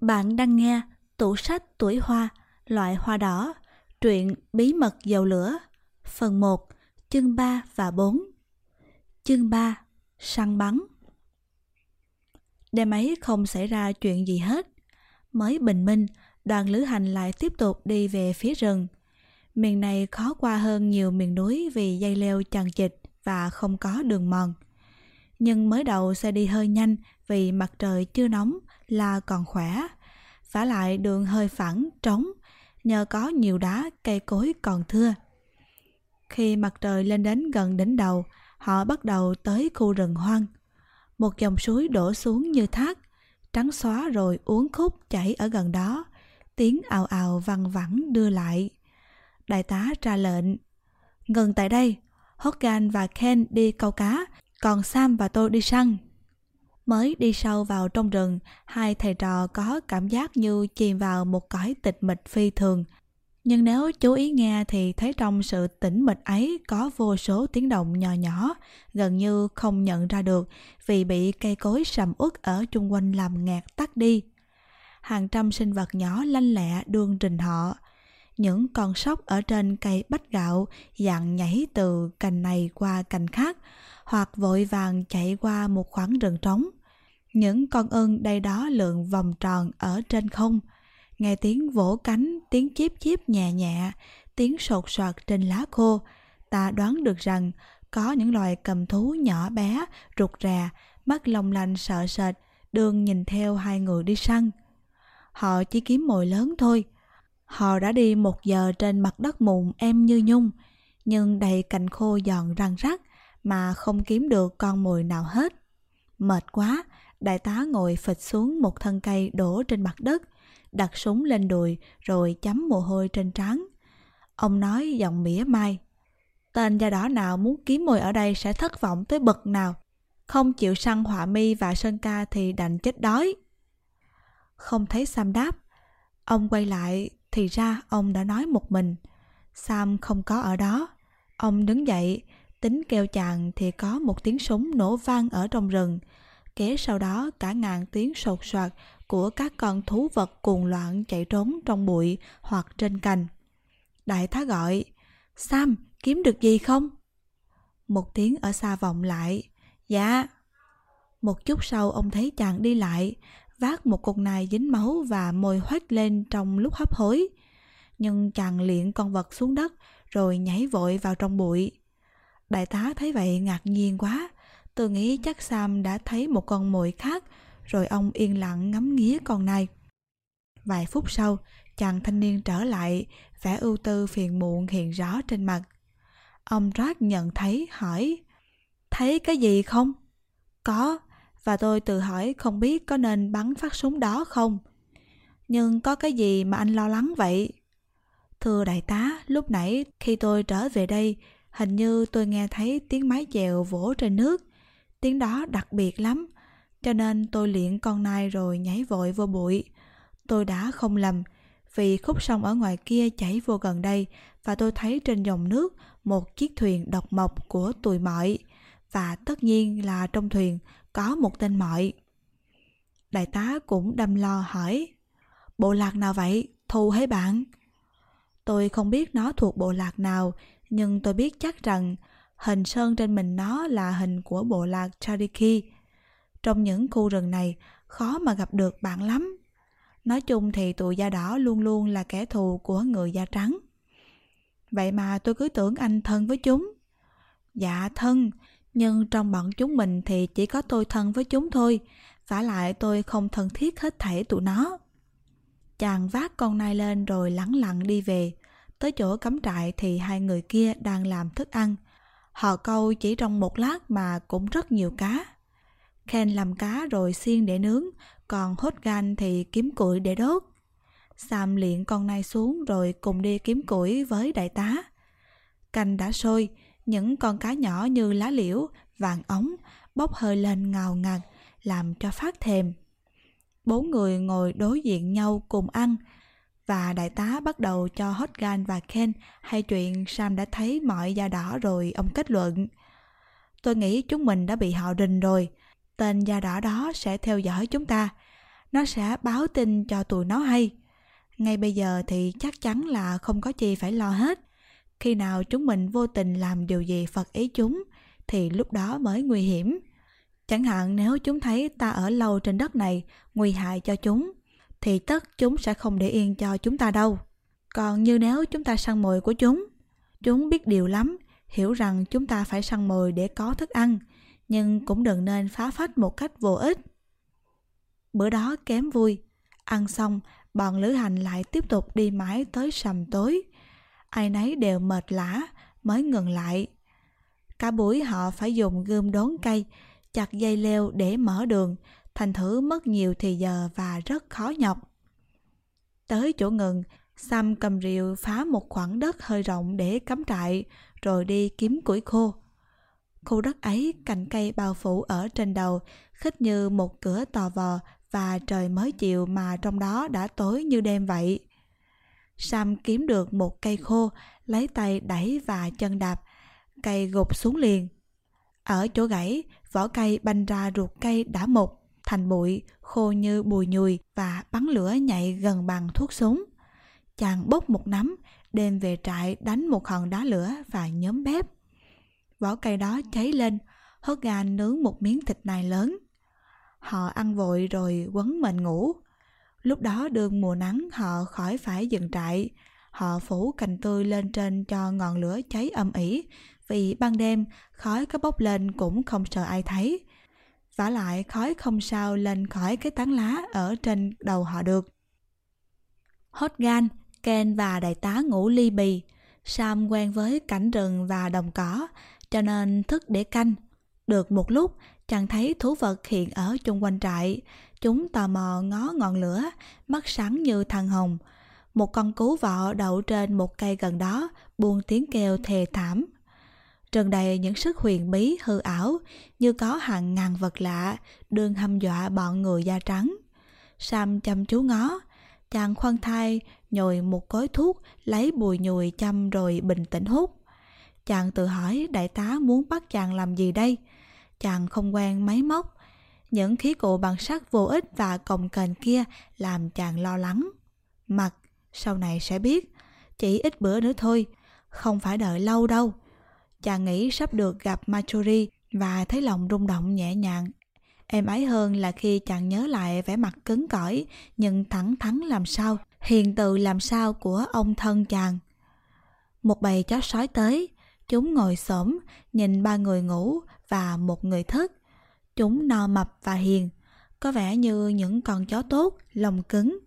Bạn đang nghe tủ sách tuổi hoa, loại hoa đỏ, truyện Bí mật dầu lửa, phần 1, chương 3 và 4. Chương 3, săn bắn. Đêm ấy không xảy ra chuyện gì hết. Mới bình minh, đoàn lữ hành lại tiếp tục đi về phía rừng. Miền này khó qua hơn nhiều miền núi vì dây leo chằng chịt và không có đường mòn. Nhưng mới đầu xe đi hơi nhanh vì mặt trời chưa nóng là còn khỏe. Vả lại đường hơi phẳng, trống, nhờ có nhiều đá, cây cối còn thưa. Khi mặt trời lên đến gần đỉnh đầu, họ bắt đầu tới khu rừng hoang. Một dòng suối đổ xuống như thác, trắng xóa rồi uốn khúc chảy ở gần đó, tiếng ào ào văng vẳng đưa lại. Đại tá ra lệnh, ngừng tại đây, Hogan và Ken đi câu cá, còn Sam và tôi đi săn. Mới đi sâu vào trong rừng, hai thầy trò có cảm giác như chìm vào một cõi tịch mịch phi thường. Nhưng nếu chú ý nghe thì thấy trong sự tĩnh mịch ấy có vô số tiếng động nhỏ nhỏ, gần như không nhận ra được vì bị cây cối sầm uất ở chung quanh làm ngạt tắt đi. Hàng trăm sinh vật nhỏ lanh lẹ đương rình họ. Những con sóc ở trên cây bách gạo dặn nhảy từ cành này qua cành khác, hoặc vội vàng chạy qua một khoảng rừng trống. Những con ưng đây đó lượn vòng tròn ở trên không. Nghe tiếng vỗ cánh, tiếng chíp chíp nhẹ nhẹ, tiếng sột soạt trên lá khô. Ta đoán được rằng có những loài cầm thú nhỏ bé, rụt rà, mắt long lanh sợ sệt, đường nhìn theo hai người đi săn. Họ chỉ kiếm mồi lớn thôi. Họ đã đi một giờ trên mặt đất mụn em như nhung, nhưng đầy cành khô giòn răng rắc mà không kiếm được con mồi nào hết. Mệt quá, đại tá ngồi phịch xuống một thân cây đổ trên mặt đất, đặt súng lên đùi rồi chấm mồ hôi trên trán. Ông nói giọng mỉa mai. Tên da đỏ nào muốn kiếm mồi ở đây sẽ thất vọng tới bậc nào. Không chịu săn họa mi và sơn ca thì đành chết đói. Không thấy Sam đáp. Ông quay lại thì ra ông đã nói một mình. Sam không có ở đó. Ông đứng dậy, tính kêu chàng thì có một tiếng súng nổ vang ở trong rừng kế sau đó cả ngàn tiếng sột soạt của các con thú vật cuồng loạn chạy trốn trong bụi hoặc trên cành. Đại tá gọi, Sam, kiếm được gì không? Một tiếng ở xa vọng lại, dạ. Một chút sau ông thấy chàng đi lại, vác một cục nài dính máu và môi hoét lên trong lúc hấp hối. Nhưng chàng liện con vật xuống đất rồi nhảy vội vào trong bụi. Đại tá thấy vậy ngạc nhiên quá, Tôi nghĩ chắc Sam đã thấy một con mồi khác, rồi ông yên lặng ngắm nghía con này. Vài phút sau, chàng thanh niên trở lại, vẻ ưu tư phiền muộn hiện rõ trên mặt. Ông Rác nhận thấy, hỏi, thấy cái gì không? Có, và tôi tự hỏi không biết có nên bắn phát súng đó không. Nhưng có cái gì mà anh lo lắng vậy? Thưa đại tá, lúc nãy khi tôi trở về đây, hình như tôi nghe thấy tiếng mái chèo vỗ trên nước. Tiếng đó đặc biệt lắm, cho nên tôi luyện con nai rồi nhảy vội vô bụi. Tôi đã không lầm, vì khúc sông ở ngoài kia chảy vô gần đây và tôi thấy trên dòng nước một chiếc thuyền độc mộc của tụi mọi và tất nhiên là trong thuyền có một tên mọi. Đại tá cũng đâm lo hỏi Bộ lạc nào vậy? Thù hay bạn? Tôi không biết nó thuộc bộ lạc nào nhưng tôi biết chắc rằng hình sơn trên mình nó là hình của bộ lạc Chariki. Trong những khu rừng này, khó mà gặp được bạn lắm. Nói chung thì tụi da đỏ luôn luôn là kẻ thù của người da trắng. Vậy mà tôi cứ tưởng anh thân với chúng. Dạ thân, nhưng trong bọn chúng mình thì chỉ có tôi thân với chúng thôi. vả lại tôi không thân thiết hết thảy tụi nó. Chàng vác con nai lên rồi lẳng lặng đi về. Tới chỗ cắm trại thì hai người kia đang làm thức ăn – Họ câu chỉ trong một lát mà cũng rất nhiều cá. Ken làm cá rồi xiên để nướng, còn hốt gan thì kiếm củi để đốt. Sam liện con nai xuống rồi cùng đi kiếm củi với đại tá. Canh đã sôi, những con cá nhỏ như lá liễu, vàng ống bốc hơi lên ngào ngạt, làm cho phát thèm. Bốn người ngồi đối diện nhau cùng ăn, và đại tá bắt đầu cho Hotgan và Ken hay chuyện Sam đã thấy mọi da đỏ rồi ông kết luận. Tôi nghĩ chúng mình đã bị họ rình rồi. Tên da đỏ đó sẽ theo dõi chúng ta. nó sẽ báo tin cho tụi nó hay. Ngay bây giờ thì chắc chắn là không có chi phải lo hết. Khi nào chúng mình vô tình làm điều gì phật ý chúng, thì lúc đó mới nguy hiểm. Chẳng hạn nếu chúng thấy ta ở lâu trên đất này, nguy hại cho chúng, thì tất chúng sẽ không để yên cho chúng ta đâu. Còn như nếu chúng ta săn mồi của chúng, chúng biết điều lắm, hiểu rằng chúng ta phải săn mồi để có thức ăn, nhưng cũng đừng nên phá phách một cách vô ích. Bữa đó kém vui, ăn xong, bọn lữ hành lại tiếp tục đi mãi tới sầm tối. Ai nấy đều mệt lã, mới ngừng lại. Cả buổi họ phải dùng gươm đốn cây, chặt dây leo để mở đường, thành thử mất nhiều thì giờ và rất khó nhọc. Tới chỗ ngừng, Sam cầm rìu phá một khoảng đất hơi rộng để cắm trại, rồi đi kiếm củi khô. Khu đất ấy cành cây bao phủ ở trên đầu, khích như một cửa tò vò và trời mới chiều mà trong đó đã tối như đêm vậy. Sam kiếm được một cây khô, lấy tay đẩy và chân đạp, cây gục xuống liền. Ở chỗ gãy, vỏ cây banh ra ruột cây đã mục, thành bụi, khô như bùi nhùi và bắn lửa nhạy gần bằng thuốc súng. Chàng bốc một nắm, đem về trại đánh một hòn đá lửa và nhóm bếp. Vỏ cây đó cháy lên, hớt gà nướng một miếng thịt nai lớn. Họ ăn vội rồi quấn mình ngủ. Lúc đó đường mùa nắng họ khỏi phải dừng trại. Họ phủ cành tươi lên trên cho ngọn lửa cháy âm ỉ, vì ban đêm khói có bốc lên cũng không sợ ai thấy vả lại khói không sao lên khỏi cái tán lá ở trên đầu họ được. Hốt gan, Ken và đại tá ngủ ly bì. Sam quen với cảnh rừng và đồng cỏ, cho nên thức để canh. Được một lúc, chàng thấy thú vật hiện ở chung quanh trại. Chúng tò mò ngó ngọn lửa, mắt sáng như thằng hồng. Một con cú vọ đậu trên một cây gần đó, buông tiếng kêu thề thảm. Trần đầy những sức huyền bí hư ảo, như có hàng ngàn vật lạ, đương hăm dọa bọn người da trắng. Sam chăm chú ngó, chàng khoan thai nhồi một gói thuốc, lấy bùi nhùi chăm rồi bình tĩnh hút. Chàng tự hỏi đại tá muốn bắt chàng làm gì đây? Chàng không quen máy móc. Những khí cụ bằng sắt vô ích và cồng kềnh kia làm chàng lo lắng. Mặt, sau này sẽ biết. Chỉ ít bữa nữa thôi, không phải đợi lâu đâu. Chàng nghĩ sắp được gặp Machuri và thấy lòng rung động nhẹ nhàng. Em ấy hơn là khi chàng nhớ lại vẻ mặt cứng cỏi nhưng thẳng thắn làm sao, hiền từ làm sao của ông thân chàng. Một bầy chó sói tới, Chúng ngồi xổm nhìn ba người ngủ và một người thức. Chúng no mập và hiền, có vẻ như những con chó tốt, lòng cứng.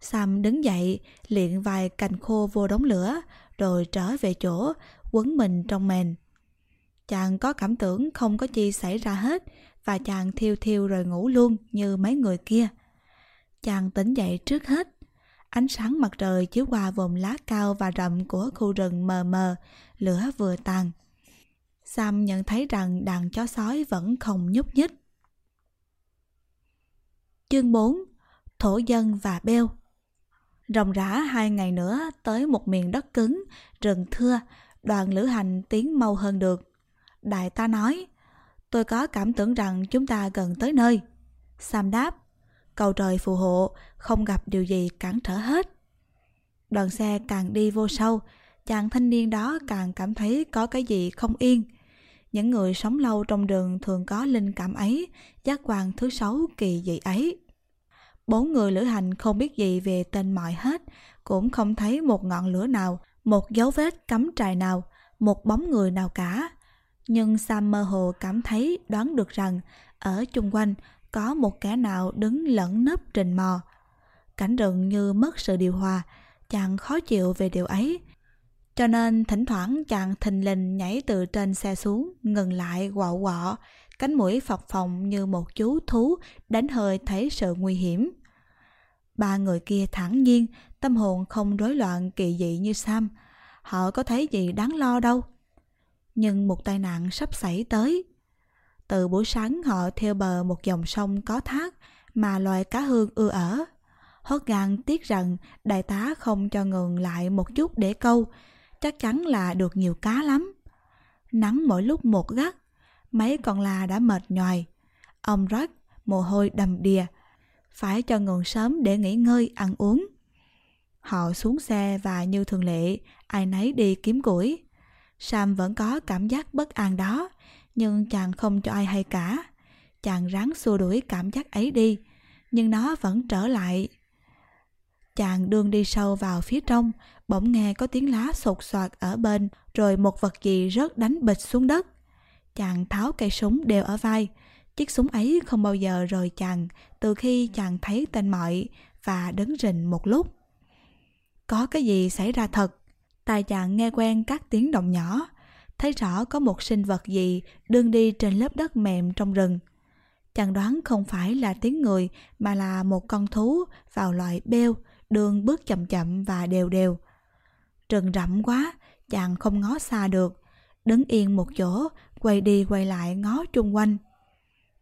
Sam đứng dậy, liện vài cành khô vô đống lửa, rồi trở về chỗ, quấn mình trong mền. Chàng có cảm tưởng không có chi xảy ra hết, và chàng thiêu thiêu rồi ngủ luôn như mấy người kia. Chàng tỉnh dậy trước hết. Ánh sáng mặt trời chiếu qua vùng lá cao và rậm của khu rừng mờ mờ, lửa vừa tàn. Sam nhận thấy rằng đàn chó sói vẫn không nhúc nhích. Chương 4 Thổ dân và beo Ròng rã hai ngày nữa tới một miền đất cứng, rừng thưa, đoàn lữ hành tiến mau hơn được. Đại ta nói, tôi có cảm tưởng rằng chúng ta gần tới nơi. Sam đáp, cầu trời phù hộ, không gặp điều gì cản trở hết. Đoàn xe càng đi vô sâu, chàng thanh niên đó càng cảm thấy có cái gì không yên. Những người sống lâu trong rừng thường có linh cảm ấy, giác quan thứ sáu kỳ dị ấy. Bốn người lữ hành không biết gì về tên mọi hết, cũng không thấy một ngọn lửa nào, một dấu vết cắm trại nào, một bóng người nào cả. Nhưng Sam mơ hồ cảm thấy đoán được rằng ở chung quanh có một kẻ nào đứng lẫn nấp trình mò. Cảnh rừng như mất sự điều hòa, chàng khó chịu về điều ấy, cho nên thỉnh thoảng chàng thình lình nhảy từ trên xe xuống, ngừng lại quọ quọ, cánh mũi phập phồng như một chú thú đánh hơi thấy sự nguy hiểm. Ba người kia thẳng nhiên, tâm hồn không rối loạn kỳ dị như Sam. Họ có thấy gì đáng lo đâu. Nhưng một tai nạn sắp xảy tới. Từ buổi sáng họ theo bờ một dòng sông có thác mà loài cá hương ưa ở. Hốt gan tiếc rằng đại tá không cho ngừng lại một chút để câu, chắc chắn là được nhiều cá lắm. Nắng mỗi lúc một gắt, mấy con la đã mệt nhòi, Ông rắc, mồ hôi đầm đìa phải cho ngừng sớm để nghỉ ngơi, ăn uống. Họ xuống xe và như thường lệ, ai nấy đi kiếm củi. Sam vẫn có cảm giác bất an đó, nhưng chàng không cho ai hay cả. Chàng ráng xua đuổi cảm giác ấy đi, nhưng nó vẫn trở lại. Chàng đương đi sâu vào phía trong, bỗng nghe có tiếng lá sột soạt ở bên, rồi một vật gì rớt đánh bịch xuống đất. Chàng tháo cây súng đều ở vai, chiếc súng ấy không bao giờ rời chàng từ khi chàng thấy tên mọi và đứng rình một lúc. Có cái gì xảy ra thật? Tai chàng nghe quen các tiếng động nhỏ, thấy rõ có một sinh vật gì đương đi trên lớp đất mềm trong rừng. Chàng đoán không phải là tiếng người mà là một con thú vào loại beo, đường bước chậm chậm và đều đều. Rừng rậm quá, chàng không ngó xa được, đứng yên một chỗ, quay đi quay lại ngó chung quanh.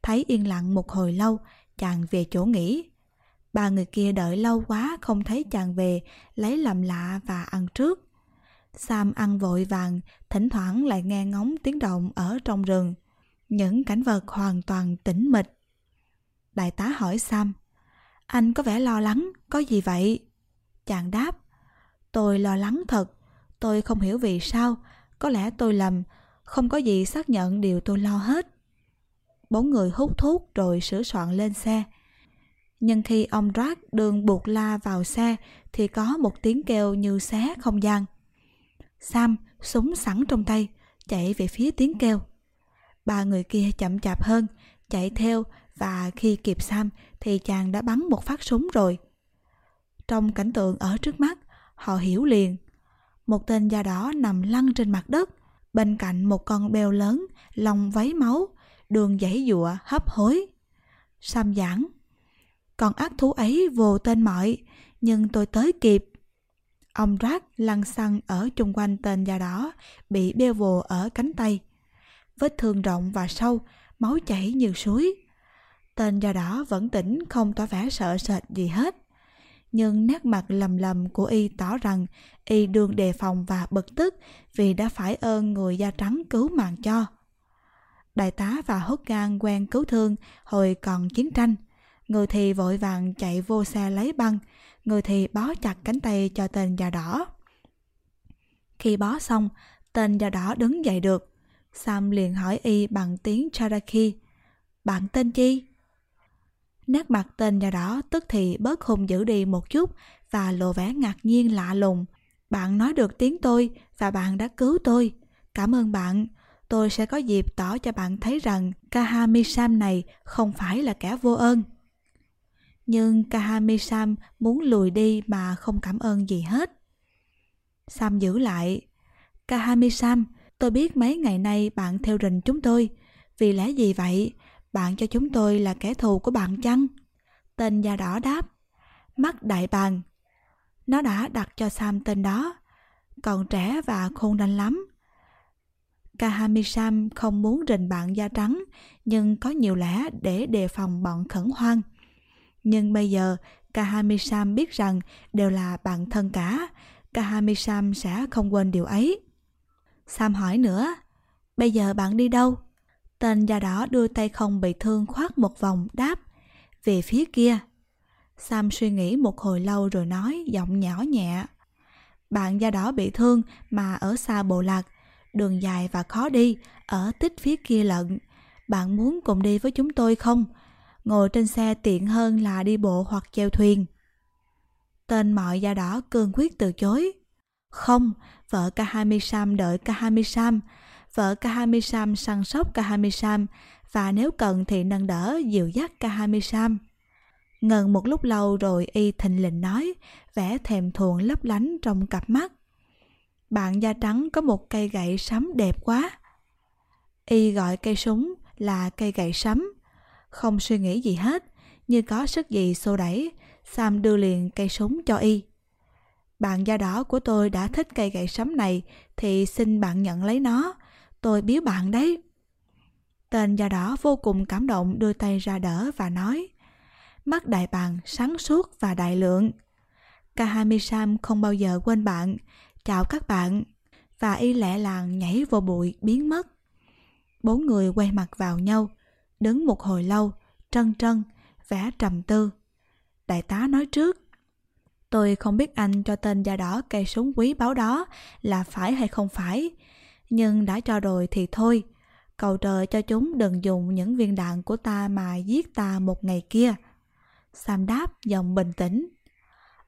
Thấy yên lặng một hồi lâu, chàng về chỗ nghỉ. Ba người kia đợi lâu quá không thấy chàng về, lấy làm lạ và ăn trước. Sam ăn vội vàng, thỉnh thoảng lại nghe ngóng tiếng động ở trong rừng. Những cảnh vật hoàn toàn tĩnh mịch. Đại tá hỏi Sam, anh có vẻ lo lắng, có gì vậy? Chàng đáp, tôi lo lắng thật, tôi không hiểu vì sao, có lẽ tôi lầm, không có gì xác nhận điều tôi lo hết. Bốn người hút thuốc rồi sửa soạn lên xe. Nhưng khi ông Drag đường buộc la vào xe thì có một tiếng kêu như xé không gian. Sam, súng sẵn trong tay, chạy về phía tiếng kêu. Ba người kia chậm chạp hơn, chạy theo và khi kịp Sam thì chàng đã bắn một phát súng rồi. Trong cảnh tượng ở trước mắt, họ hiểu liền. Một tên da đỏ nằm lăn trên mặt đất, bên cạnh một con beo lớn, lòng váy máu, đường giãy dụa hấp hối. Sam giảng, còn ác thú ấy vô tên mọi, nhưng tôi tới kịp. Ông Rác lăn xăng ở chung quanh tên da đỏ, bị beo vồ ở cánh tay. Vết thương rộng và sâu, máu chảy như suối. Tên da đỏ vẫn tỉnh không tỏ vẻ sợ sệt gì hết. Nhưng nét mặt lầm lầm của y tỏ rằng y đương đề phòng và bực tức vì đã phải ơn người da trắng cứu mạng cho. Đại tá và hốt gan quen cứu thương hồi còn chiến tranh. Người thì vội vàng chạy vô xe lấy băng, người thì bó chặt cánh tay cho tên da đỏ. Khi bó xong, tên da đỏ đứng dậy được. Sam liền hỏi y bằng tiếng Cherokee. Bạn tên chi? Nét mặt tên da đỏ tức thì bớt hùng dữ đi một chút và lộ vẻ ngạc nhiên lạ lùng. Bạn nói được tiếng tôi và bạn đã cứu tôi. Cảm ơn bạn. Tôi sẽ có dịp tỏ cho bạn thấy rằng Kahamisam này không phải là kẻ vô ơn. Nhưng Kahamisam muốn lùi đi mà không cảm ơn gì hết. Sam giữ lại. Kahamisam, tôi biết mấy ngày nay bạn theo rình chúng tôi. Vì lẽ gì vậy? Bạn cho chúng tôi là kẻ thù của bạn chăng? Tên da đỏ đáp. Mắt đại bàng. Nó đã đặt cho Sam tên đó. Còn trẻ và khôn đanh lắm. Kahamisam không muốn rình bạn da trắng, nhưng có nhiều lẽ để đề phòng bọn khẩn hoang. Nhưng bây giờ, Kahamisam biết rằng đều là bạn thân cả. Kahamisam sẽ không quên điều ấy. Sam hỏi nữa, bây giờ bạn đi đâu? Tên da đỏ đưa tay không bị thương khoát một vòng đáp, về phía kia. Sam suy nghĩ một hồi lâu rồi nói giọng nhỏ nhẹ. Bạn da đỏ bị thương mà ở xa bộ lạc, đường dài và khó đi, ở tích phía kia lận. Bạn muốn cùng đi với chúng tôi không? Ngồi trên xe tiện hơn là đi bộ hoặc chèo thuyền. Tên mọi da đỏ cương quyết từ chối. Không, vợ Kahamisam đợi Kahamisam. Vợ Kahamisam săn sóc Kahamisam và nếu cần thì nâng đỡ dịu dắt Kahamisam. Ngần một lúc lâu rồi y thình lình nói, vẻ thèm thuồng lấp lánh trong cặp mắt. Bạn da trắng có một cây gậy sắm đẹp quá. Y gọi cây súng là cây gậy sắm. Không suy nghĩ gì hết, như có sức gì xô đẩy, Sam đưa liền cây súng cho Y. Bạn da đỏ của tôi đã thích cây gậy sắm này thì xin bạn nhận lấy nó. Tôi biếu bạn đấy. Tên da đỏ vô cùng cảm động đưa tay ra đỡ và nói Mắt đại bàng sáng suốt và đại lượng. Kahamisam không bao giờ quên bạn, chào các bạn và y lẹ làng nhảy vô bụi biến mất bốn người quay mặt vào nhau đứng một hồi lâu trân trân vẻ trầm tư đại tá nói trước. Tôi không biết anh cho tên da đỏ cây súng quý báu đó là phải hay không phải, nhưng đã cho rồi thì thôi. Cầu trời cho chúng đừng dùng những viên đạn của ta mà giết ta một ngày kia. Sam đáp giọng bình tĩnh.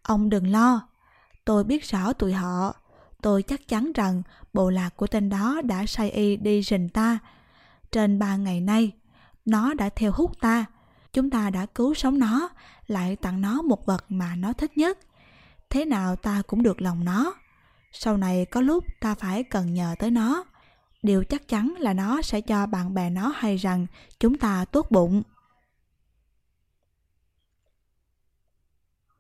Ông đừng lo, tôi biết rõ tụi họ. Tôi chắc chắn rằng bộ lạc của tên đó đã sai y đi rình ta. Trên ba ngày nay, nó đã theo hút ta. Chúng ta đã cứu sống nó, lại tặng nó một vật mà nó thích nhất. Thế nào ta cũng được lòng nó. Sau này có lúc ta phải cần nhờ tới nó. Điều chắc chắn là nó sẽ cho bạn bè nó hay rằng chúng ta tốt bụng.